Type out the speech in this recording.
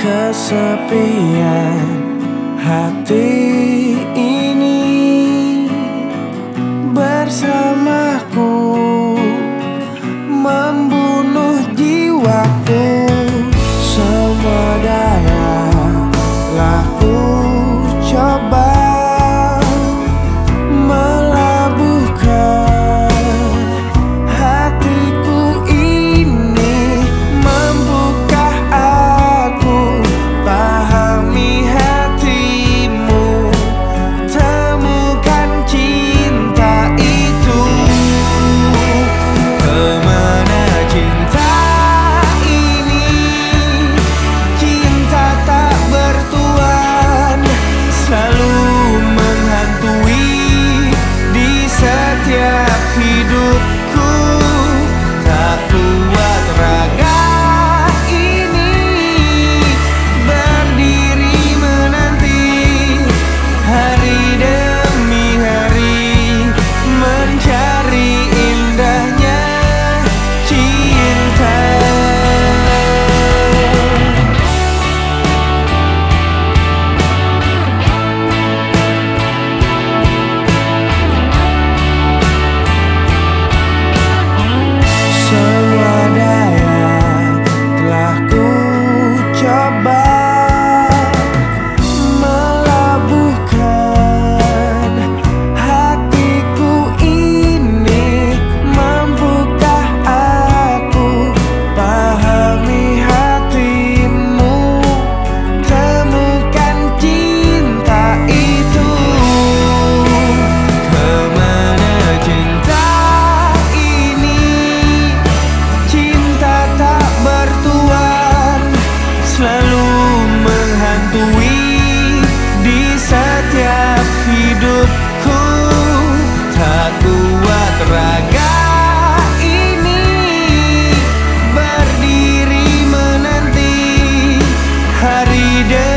kesepian. Hati ini raga ini berdiri menanti hari depan.